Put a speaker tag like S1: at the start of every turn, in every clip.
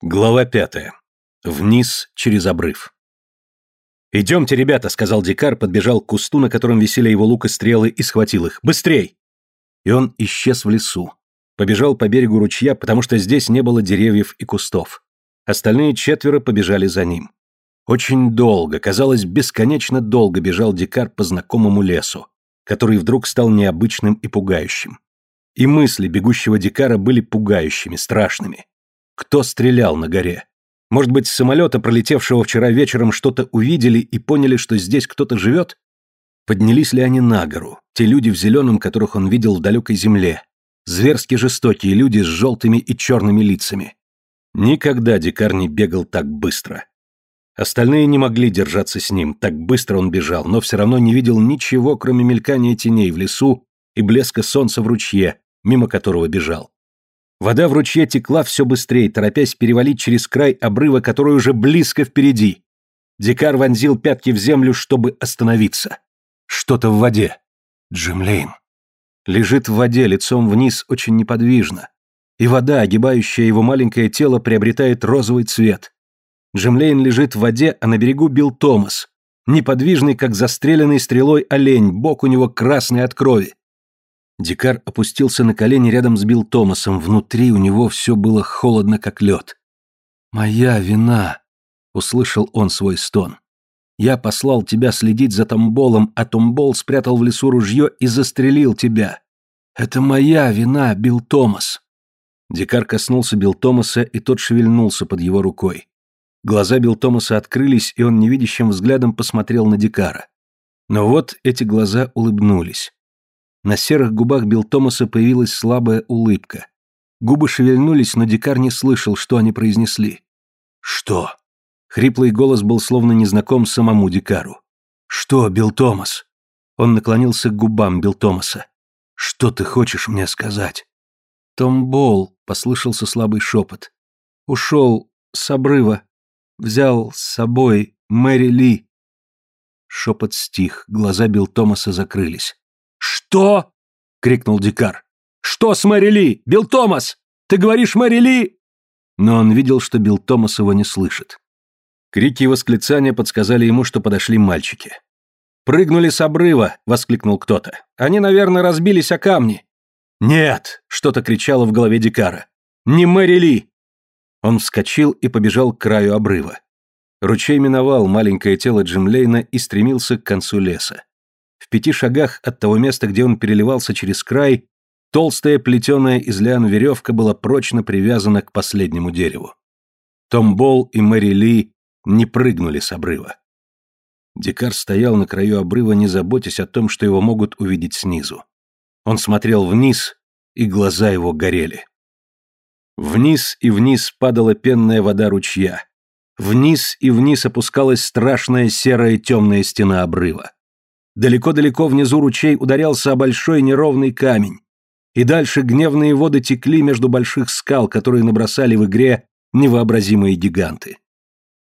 S1: Глава пятая. Вниз через обрыв. «Идемте, ребята», — сказал Дикар, подбежал к кусту, на котором висели его лук и стрелы, и схватил их. «Быстрей!» И он исчез в лесу. Побежал по берегу ручья, потому что здесь не было деревьев и кустов. Остальные четверо побежали за ним. Очень долго, казалось, бесконечно долго бежал Дикар по знакомому лесу, который вдруг стал необычным и пугающим. И мысли бегущего Дикара были пугающими, страшными. Кто стрелял на горе? Может быть, с самолета, пролетевшего вчера вечером, что-то увидели и поняли, что здесь кто-то живет? Поднялись ли они на гору, те люди в зеленом, которых он видел в далекой земле? Зверски жестокие люди с желтыми и черными лицами. Никогда Дикар не бегал так быстро. Остальные не могли держаться с ним, так быстро он бежал, но все равно не видел ничего, кроме мелькания теней в лесу и блеска солнца в ручье, мимо которого бежал. Вода в ручье текла все быстрее, торопясь перевалить через край обрыва, который уже близко впереди. Дикар вонзил пятки в землю, чтобы остановиться. Что-то в воде. Джимлейн. Лежит в воде, лицом вниз, очень неподвижно. И вода, огибающая его маленькое тело, приобретает розовый цвет. Джимлейн лежит в воде, а на берегу Билл Томас. Неподвижный, как застреленный стрелой олень, бок у него красный от крови. Дикар опустился на колени рядом с Билл Томасом, внутри у него все было холодно, как лед. «Моя вина!» — услышал он свой стон. «Я послал тебя следить за Томболом, а Томбол спрятал в лесу ружье и застрелил тебя. Это моя вина, Билл Томас!» Дикар коснулся Билл Томаса, и тот шевельнулся под его рукой. Глаза Билл Томаса открылись, и он невидящим взглядом посмотрел на Дикара. Но вот эти глаза улыбнулись. На серых губах Билл Томаса появилась слабая улыбка. Губы шевельнулись, но Дикар не слышал, что они произнесли. «Что?» Хриплый голос был словно незнаком самому Дикару. «Что, Билл Томас?» Он наклонился к губам Билл Томаса. «Что ты хочешь мне сказать?» «Том Болл», — послышался слабый шепот. «Ушел с обрыва. Взял с собой Мэри Ли». Шепот стих, глаза Билл Томаса закрылись. «Что?» — крикнул Дикар. «Что с Мэри Ли? Билл Томас! Ты говоришь Мэри Ли?» Но он видел, что Билл Томас его не слышит. Крики и восклицания подсказали ему, что подошли мальчики. «Прыгнули с обрыва!» — воскликнул кто-то. «Они, наверное, разбились о камни». «Нет!» — что-то кричало в голове Дикара. «Не Мэри Ли!» Он вскочил и побежал к краю обрыва. Ручей миновал маленькое тело Джимлейна и стремился к концу леса. Пяти шагах от того места, где он переливался через край, толстая плетеная из лиан веревка была прочно привязана к последнему дереву. Том Болл и Мэри Ли не прыгнули с обрыва. Дикар стоял на краю обрыва, не заботясь о том, что его могут увидеть снизу. Он смотрел вниз, и глаза его горели. Вниз и вниз падала пенная вода ручья. Вниз и вниз опускалась страшная серая темная стена обрыва. Далеко-далеко внизу ручей ударялся о большой неровный камень. И дальше гневные воды текли между больших скал, которые набросали в игре невообразимые гиганты.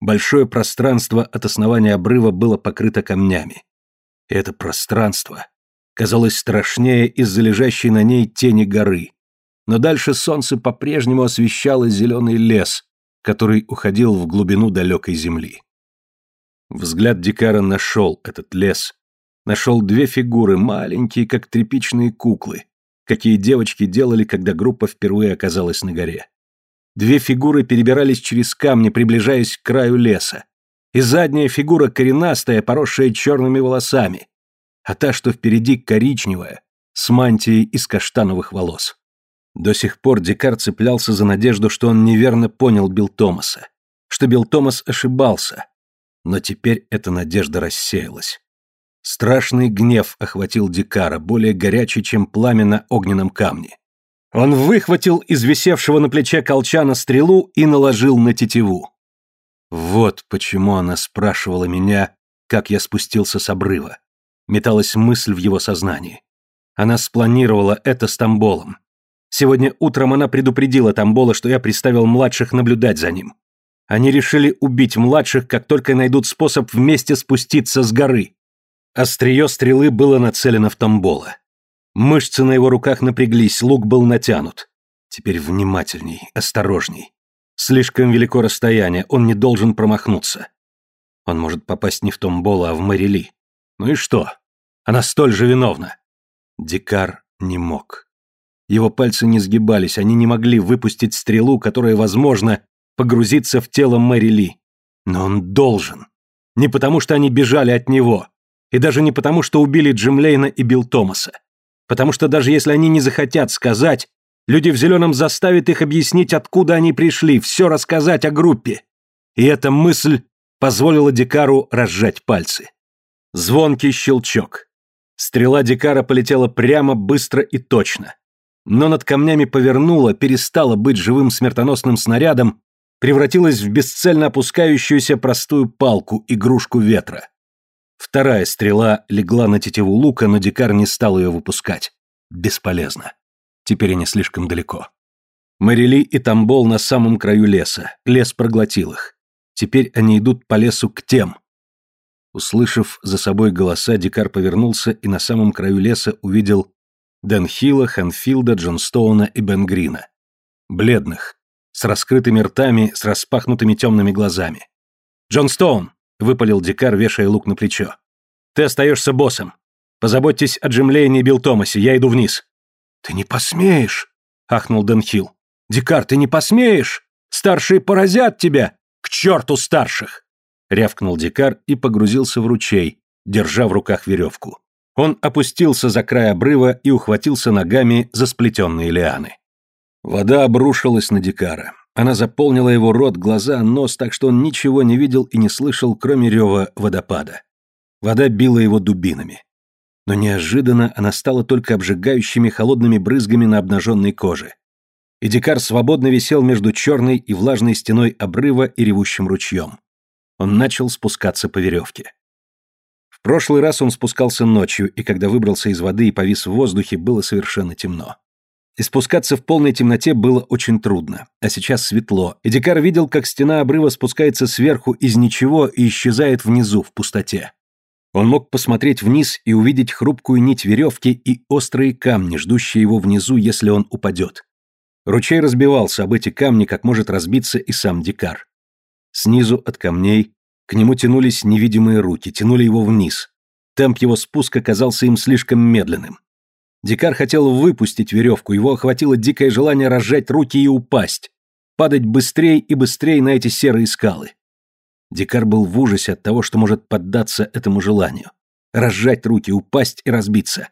S1: Большое пространство от основания обрыва было покрыто камнями. Это пространство казалось страшнее из-за лежащей на ней тени горы. Но дальше солнце по-прежнему освещало зеленый лес, который уходил в глубину далекой земли. Взгляд Дикара нашел этот лес, Нашел две фигуры, маленькие, как тряпичные куклы, какие девочки делали, когда группа впервые оказалась на горе. Две фигуры перебирались через камни, приближаясь к краю леса. И задняя фигура коренастая, поросшая черными волосами, а та, что впереди, коричневая, с мантией из каштановых волос. До сих пор Дикар цеплялся за надежду, что он неверно понял Билл Томаса, что Билл Томас ошибался. Но теперь эта надежда рассеялась. Страшный гнев охватил Дикара, более горячий, чем пламя на огненном камне. Он выхватил из висевшего на плече колчана стрелу и наложил на тетиву. Вот почему она спрашивала меня, как я спустился с обрыва. Металась мысль в его сознании. Она спланировала это с Тамболом. Сегодня утром она предупредила Тамбола, что я приставил младших наблюдать за ним. Они решили убить младших, как только найдут способ вместе спуститься с горы. Острие стрелы было нацелено в Тамбола. Мышцы на его руках напряглись, лук был натянут. Теперь внимательней, осторожней. Слишком велико расстояние, он не должен промахнуться. Он может попасть не в Томбола, а в Мэрили. Ну и что? Она столь же виновна. Дикар не мог. Его пальцы не сгибались, они не могли выпустить стрелу, которая, возможно, погрузится в тело Мэри. Но он должен. Не потому, что они бежали от него. И даже не потому, что убили Джим Лейна и Билл Томаса. Потому что даже если они не захотят сказать, люди в зеленом заставят их объяснить, откуда они пришли, все рассказать о группе. И эта мысль позволила Дикару разжать пальцы. Звонкий щелчок. Стрела Дикара полетела прямо, быстро и точно. Но над камнями повернула, перестала быть живым смертоносным снарядом, превратилась в бесцельно опускающуюся простую палку, игрушку ветра. Вторая стрела легла на тетиву лука, но Дикар не стал ее выпускать. Бесполезно. Теперь они слишком далеко. Мэрили и Тамбол на самом краю леса. Лес проглотил их. Теперь они идут по лесу к тем. Услышав за собой голоса, Дикар повернулся и на самом краю леса увидел Дэн Хилла, Хэнфилда, Джон Стоуна и Бен Грина. Бледных, с раскрытыми ртами, с распахнутыми темными глазами. «Джон Стоун!» — выпалил Дикар, вешая лук на плечо. «Ты остаешься боссом. Позаботьтесь о Джим Лейне и Билл Томасе, я иду вниз». «Ты не посмеешь!» — ахнул Дэн Хилл. «Дикар, ты не посмеешь! Старшие поразят тебя! К черту старших!» рявкнул дикар и погрузился в ручей, держа в руках веревку. Он опустился за край обрыва и ухватился ногами за сплетенные лианы. Вода обрушилась на дикара. Она заполнила его рот, глаза, нос, так что он ничего не видел и не слышал, кроме рева водопада. Вода била его дубинами. Но неожиданно она стала только обжигающими холодными брызгами на обнаженной коже. И дикар свободно висел между черной и влажной стеной обрыва и ревущим ручьем. Он начал спускаться по веревке. В прошлый раз он спускался ночью, и когда выбрался из воды и повис в воздухе, было совершенно темно. И спускаться в полной темноте было очень трудно, а сейчас светло, и Дикар видел, как стена обрыва спускается сверху из ничего и исчезает внизу, в пустоте. Он мог посмотреть вниз и увидеть хрупкую нить веревки и острые камни, ждущие его внизу, если он упадет. Ручей разбивался об эти камни, как может разбиться и сам Дикар. Снизу от камней к нему тянулись невидимые руки, тянули его вниз. Темп его спуска казался им слишком медленным. Дикар хотел выпустить веревку, его охватило дикое желание разжать руки и упасть, падать быстрее и быстрее на эти серые скалы. Дикар был в ужасе от того, что может поддаться этому желанию. Разжать руки, упасть и разбиться.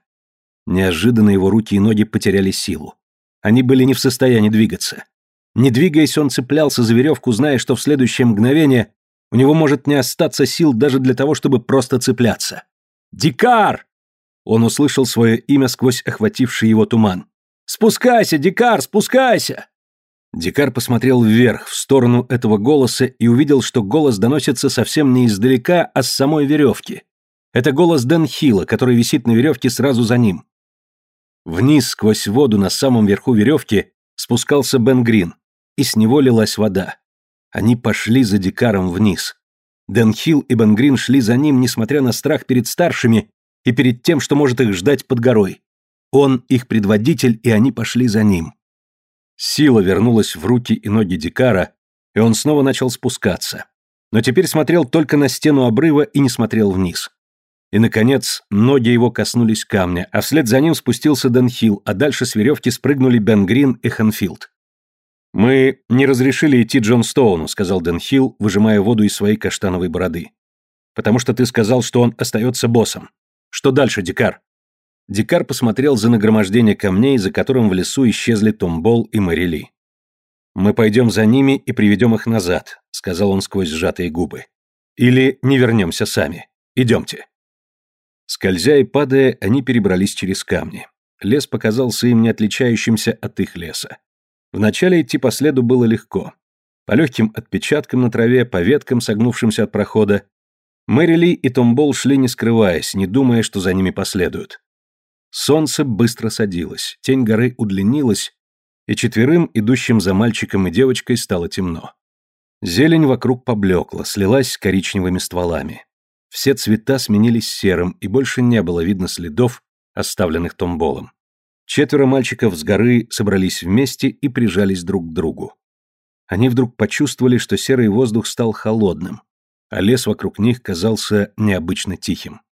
S1: Неожиданно его руки и ноги потеряли силу. Они были не в состоянии двигаться. Не двигаясь, он цеплялся за веревку, зная, что в следующее мгновение у него может не остаться сил даже для того, чтобы просто цепляться. «Дикар!» Он услышал свое имя сквозь охвативший его туман. «Спускайся, Дикар, спускайся!» Дикар посмотрел вверх, в сторону этого голоса, и увидел, что голос доносится совсем не издалека, а с самой веревки. Это голос Дэн Хилла, который висит на веревке сразу за ним. Вниз, сквозь воду, на самом верху веревки, спускался Бен Грин и с него лилась вода. Они пошли за Дикаром вниз. Дэн Хилл и Бен Грин шли за ним, несмотря на страх перед старшими и перед тем, что может их ждать под горой. Он их предводитель, и они пошли за ним. Сила вернулась в руки и ноги Дикара, и он снова начал спускаться. Но теперь смотрел только на стену обрыва и не смотрел вниз. И, наконец, ноги его коснулись камня, а вслед за ним спустился Дэн Хилл, а дальше с веревки спрыгнули Бен Грин и Хэнфилд. «Мы не разрешили идти Джон Стоуну», — сказал Дэн Хилл, выжимая воду из своей каштановой бороды. «Потому что ты сказал, что он остается боссом. Что дальше, Дикар?» Дикар посмотрел за нагромождение камней, за которым в лесу исчезли Томбол и Мэрили. «Мы пойдем за ними и приведем их назад», — сказал он сквозь сжатые губы. «Или не вернемся сами. Идемте». Скользя и падая, они перебрались через камни. Лес показался им не отличающимся от их леса. Вначале идти по следу было легко. По легким отпечаткам на траве, по веткам, согнувшимся от прохода. Мэри Ли и Томбол шли не скрываясь, не думая, что за ними последуют. Солнце быстро садилось, тень горы удлинилась, и четверым, идущим за мальчиком и девочкой, стало темно. Зелень вокруг поблекла, слилась с коричневыми стволами. Все цвета сменились серым, и больше не было видно следов, оставленных Томболом. Четверо мальчиков с горы собрались вместе и прижались друг к другу. Они вдруг почувствовали, что серый воздух стал холодным, а лес вокруг них казался необычно тихим.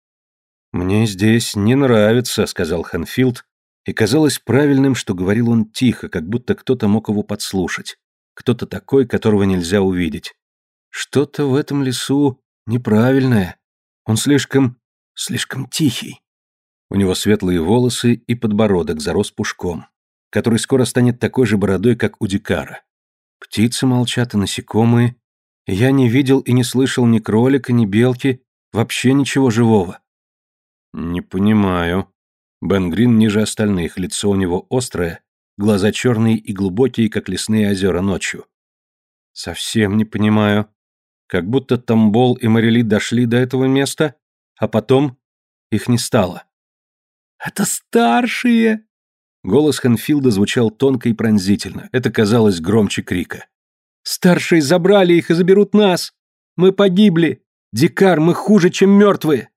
S1: «Мне здесь не нравится», — сказал Ханфилд, и казалось правильным, что говорил он тихо, как будто кто-то мог его подслушать, кто-то такой, которого нельзя увидеть. «Что-то в этом лесу неправильное. Он слишком... слишком тихий». У него светлые волосы и подбородок зарос пушком, который скоро станет такой же бородой, как у Дикара. Птицы молчат и насекомые. Я не видел и не слышал ни кролика, ни белки, вообще ничего живого. Не понимаю. Бен Грин ниже остальных, лицо у него острое, глаза черные и глубокие, как лесные озера ночью. Совсем не понимаю. Как будто Тамбол и Марили дошли до этого места, а потом их не стало. «Это старшие!» Голос Хэнфилда звучал тонко и пронзительно. Это казалось громче крика. «Старшие забрали их и заберут нас! Мы погибли! Дикар, мы хуже, чем мертвые!»